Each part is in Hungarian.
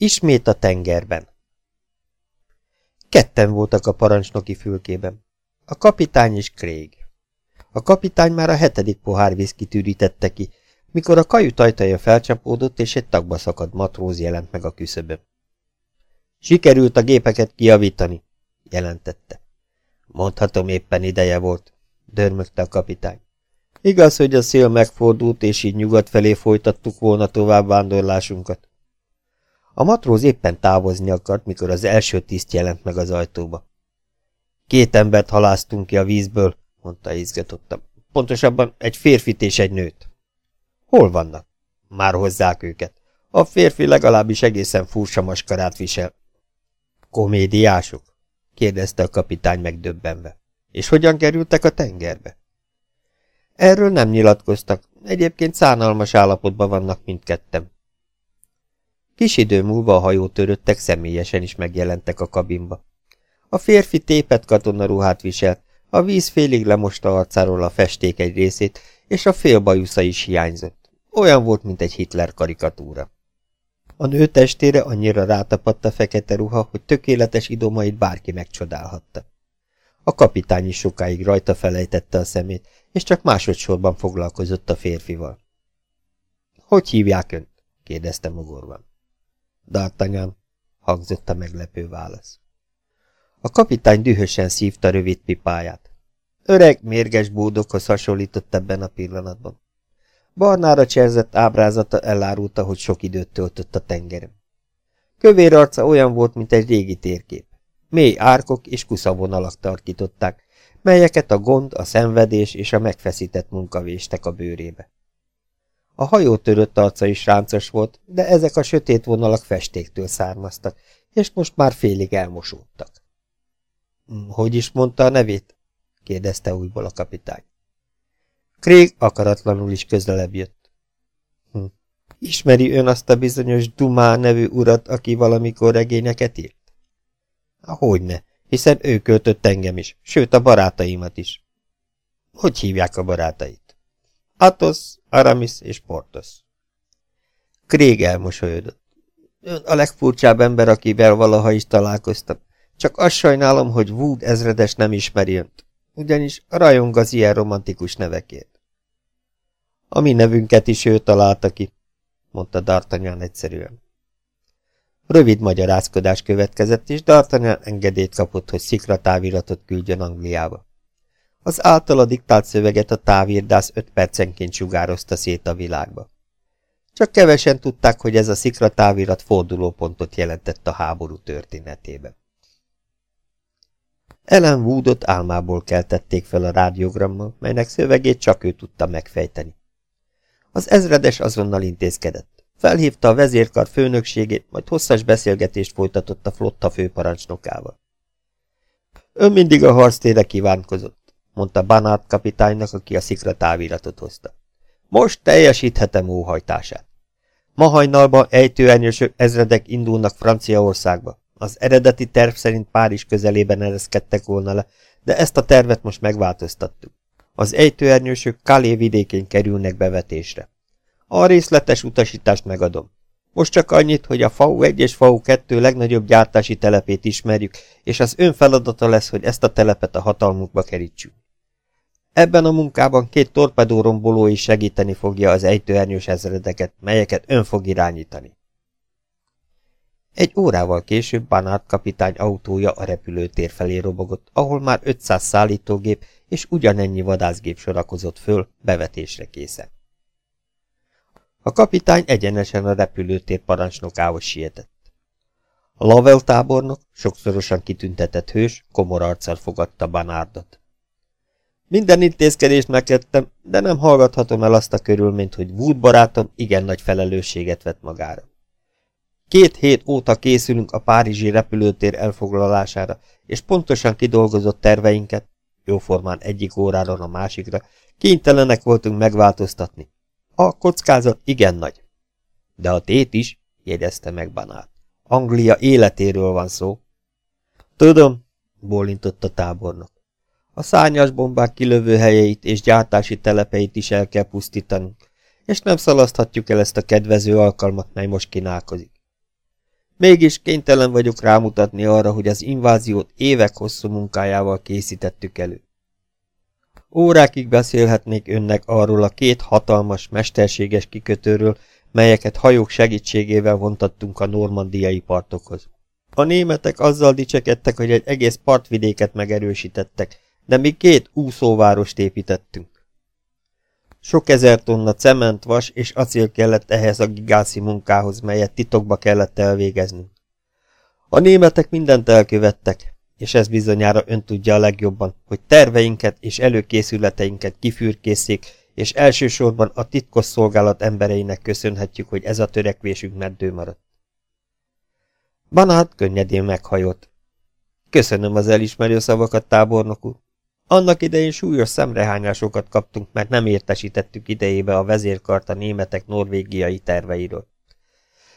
Ismét a tengerben. Ketten voltak a parancsnoki fülkében. A kapitány és Craig. A kapitány már a hetedik pohár viszkit ürítette ki, mikor a kajut ajtaja felcsapódott, és egy tagba szakadt matróz jelent meg a küszöbön. Sikerült a gépeket kiavítani, jelentette. Mondhatom éppen ideje volt, dörmögte a kapitány. Igaz, hogy a szél megfordult, és így nyugat felé folytattuk volna tovább vándorlásunkat. A matróz éppen távozni akart, mikor az első tiszt jelent meg az ajtóba. Két embert haláztunk ki a vízből, mondta izgatottam. Pontosabban egy férfit és egy nőt. Hol vannak? Már hozzák őket. A férfi legalábbis egészen furcsa maskarát visel. Komédiások? kérdezte a kapitány megdöbbenve. És hogyan kerültek a tengerbe? Erről nem nyilatkoztak, egyébként szánalmas állapotban vannak mindkettem. Kis idő múlva a hajótöröttek személyesen is megjelentek a kabinba. A férfi tépet katonaruhát viselt, a víz félig lemosta arcáról a festék egy részét, és a félbajusza is hiányzott. Olyan volt, mint egy Hitler karikatúra. A nő testére annyira rátapadt a fekete ruha, hogy tökéletes idomait bárki megcsodálhatta. A kapitány is sokáig rajta felejtette a szemét, és csak másodszorban foglalkozott a férfival. – Hogy hívják önt? – kérdezte mogorvan. – D'Artagnan – hangzott a meglepő válasz. A kapitány dühösen szívta rövid pipáját. Öreg, mérges bódokhoz hasonlított ebben a pillanatban. Barnára cserzett ábrázata elárulta, hogy sok időt töltött a tengeren. Kövér arca olyan volt, mint egy régi térkép. Mély árkok és kuszavonalak tarkították, melyeket a gond, a szenvedés és a megfeszített munka véstek a bőrébe. A hajó törött arca is ráncos volt, de ezek a sötét vonalak festéktől származtak, és most már félig elmosódtak. – Hogy is mondta a nevét? – kérdezte újból a kapitány. Craig akaratlanul is közelebb jött. Hm. Ismeri ön azt a bizonyos Dumá nevű urat, aki valamikor regényeket írt? Hogyne, hiszen ő költött engem is, sőt a barátaimat is. Hogy hívják a barátait? Athos, Aramis és Portos. Craig elmosolyodott. Ön a legfurcsább ember, akivel valaha is találkoztam. Csak azt sajnálom, hogy Wood ezredes nem ismeri önt ugyanis rajong az ilyen romantikus nevekért. A mi nevünket is ő találta ki, mondta D'Artagnan egyszerűen. Rövid magyarázkodás következett, és D'Artagnan engedélyt kapott, hogy szikra táviratot küldjön Angliába. Az általa diktált szöveget a távirdász öt percenként sugározta szét a világba. Csak kevesen tudták, hogy ez a szikra távirat fordulópontot jelentett a háború történetében. Ellen Woodot álmából keltették fel a rádiogrammal, melynek szövegét csak ő tudta megfejteni. Az ezredes azonnal intézkedett. Felhívta a vezérkar főnökségét, majd hosszas beszélgetést folytatott a flotta főparancsnokával. Ön mindig a harctére kívánkozott, mondta Banát kapitánynak, aki a szikra táviratot hozta. Most teljesíthetem óhajtását. Ma hajnalban ejtőernyősök ezredek indulnak Franciaországba. Az eredeti terv szerint Párizs közelében ereszkedtek volna le, de ezt a tervet most megváltoztattuk. Az ejtőernyősök Kalé vidékén kerülnek bevetésre. A részletes utasítást megadom. Most csak annyit, hogy a FAU 1 és FAU 2 legnagyobb gyártási telepét ismerjük, és az ön feladata lesz, hogy ezt a telepet a hatalmukba kerítsük. Ebben a munkában két torpedóromboló is segíteni fogja az ejtőernyős ezredeket, melyeket ön fog irányítani. Egy órával később Banát kapitány autója a repülőtér felé robogott, ahol már 500 szállítógép és ugyanennyi vadászgép sorakozott föl, bevetésre készen. A kapitány egyenesen a repülőtér parancsnokához sietett. A Lavel tábornok, sokszorosan kitüntetett hős, komor arccal fogadta Banárdot. Minden intézkedést megtettem, de nem hallgathatom el azt a körülményt, hogy Wood barátom igen nagy felelősséget vett magára. Két hét óta készülünk a párizsi repülőtér elfoglalására, és pontosan kidolgozott terveinket, jóformán egyik óráról a másikra, kénytelenek voltunk megváltoztatni. A kockázat igen nagy. De a tét is, jegyezte meg Banát. Anglia életéről van szó. Tudom, bólintott a tábornok. A szárnyas bombák kilövő helyeit és gyártási telepeit is el kell pusztítanunk, és nem szalaszthatjuk el ezt a kedvező alkalmat, mely most kínálkozik. Mégis kénytelen vagyok rámutatni arra, hogy az inváziót évek hosszú munkájával készítettük elő. Órákig beszélhetnék önnek arról a két hatalmas, mesterséges kikötőről, melyeket hajók segítségével vontattunk a normandiai partokhoz. A németek azzal dicsekedtek, hogy egy egész partvidéket megerősítettek, de mi két úszóvárost építettünk. Sok ezer tonna cement, vas és acél kellett ehhez a gigászi munkához, melyet titokba kellett elvégeznünk. A németek mindent elkövettek, és ez bizonyára ön tudja a legjobban, hogy terveinket és előkészületeinket kifürkészék, és elsősorban a titkos szolgálat embereinek köszönhetjük, hogy ez a törekvésünk meddő maradt. Banát könnyedén meghajolt. Köszönöm az elismerő szavakat, tábornok úr. Annak idején súlyos szemrehányásokat kaptunk, mert nem értesítettük idejébe a vezérkart a németek norvégiai terveiről.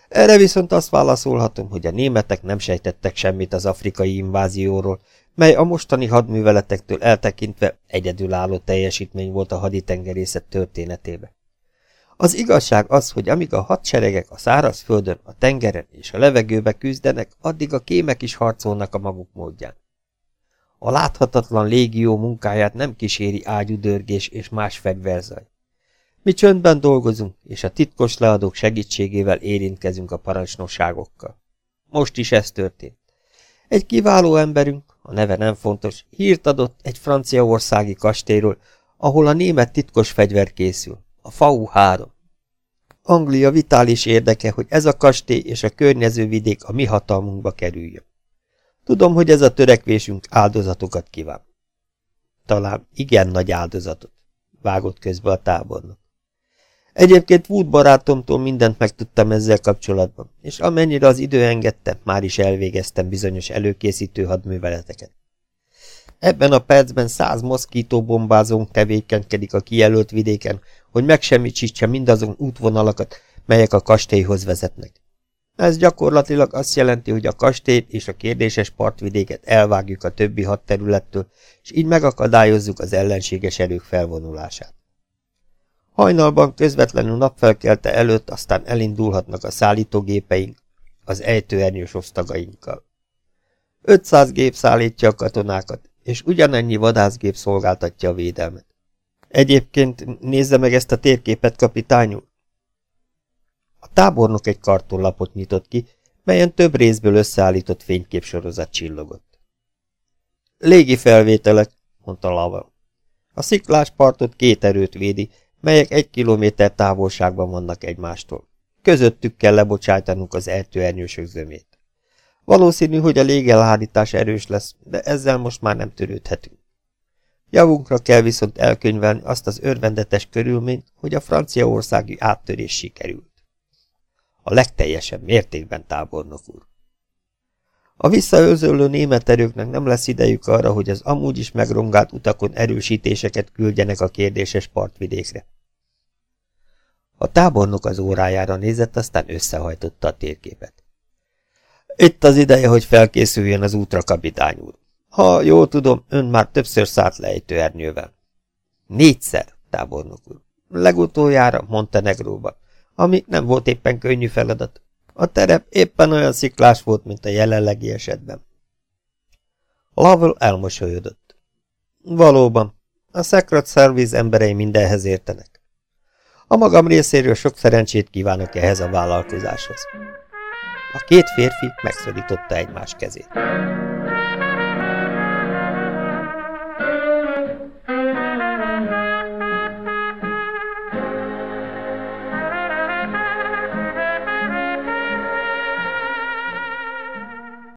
Erre viszont azt válaszolhatom, hogy a németek nem sejtettek semmit az afrikai invázióról, mely a mostani hadműveletektől eltekintve egyedülálló teljesítmény volt a haditengerészet történetébe. Az igazság az, hogy amíg a hadseregek a szárazföldön, a tengeren és a levegőbe küzdenek, addig a kémek is harcolnak a maguk módján. A láthatatlan légió munkáját nem kíséri ágyudörgés és más fegyverzaj. Mi csöndben dolgozunk, és a titkos leadók segítségével érintkezünk a parancsnosságokkal. Most is ez történt. Egy kiváló emberünk, a neve nem fontos, hírt adott egy franciaországi kastélyról, ahol a német titkos fegyver készül, a FAU 3. Anglia vitális érdeke, hogy ez a kastély és a környező vidék a mi hatalmunkba kerüljön. Tudom, hogy ez a törekvésünk áldozatokat kíván. Talán igen nagy áldozatot, vágott közbe a tábornok. Egyébként Wood barátomtól mindent megtudtam ezzel kapcsolatban, és amennyire az idő engedte, már is elvégeztem bizonyos előkészítő hadműveleteket. Ebben a percben száz moszkító bombázónk tevékenykedik a kijelölt vidéken, hogy megsemmisítse mindazon útvonalakat, melyek a kastélyhoz vezetnek. Ez gyakorlatilag azt jelenti, hogy a kastélyt és a kérdéses partvidéket elvágjuk a többi hadterülettől, és így megakadályozzuk az ellenséges erők felvonulását. Hajnalban közvetlenül napfelkelte előtt aztán elindulhatnak a szállítógépeink az ejtőernyős osztagainkkal. 500 gép szállítja a katonákat, és ugyanennyi vadászgép szolgáltatja a védelmet. Egyébként nézze meg ezt a térképet, kapitány úr. A tábornok egy kartonlapot nyitott ki, melyen több részből összeállított fényképsorozat csillogott. Légi felvételek, mondta Laval. A sziklás partot két erőt védi, melyek egy kilométer távolságban vannak egymástól. Közöttük kell lebocsájtanunk az ejtőernyősök zömét. Valószínű, hogy a légelhárítás erős lesz, de ezzel most már nem törődhetünk. Javunkra kell viszont elkönyvelni azt az örvendetes körülményt, hogy a franciaországi áttörés sikerült. A legteljesebb mértékben tábornok úr. A visszaölzölő német erőknek nem lesz idejük arra, hogy az amúgy is megrongált utakon erősítéseket küldjenek a kérdéses partvidékre. A tábornok az órájára nézett, aztán összehajtotta a térképet. Itt az ideje, hogy felkészüljön az útra, kapitány úr. Ha jól tudom, ön már többször szállt le ejtőernyővel. Négyszer, tábornok úr. Legutoljára Montenegróba, ami nem volt éppen könnyű feladat. A terep éppen olyan sziklás volt, mint a jelenlegi esetben. Lovell elmosolyodott. Valóban, a Secret Service emberei mindenhez értenek. A magam részéről sok szerencsét kívánok ehhez a vállalkozáshoz. A két férfi megszorította egymás kezét.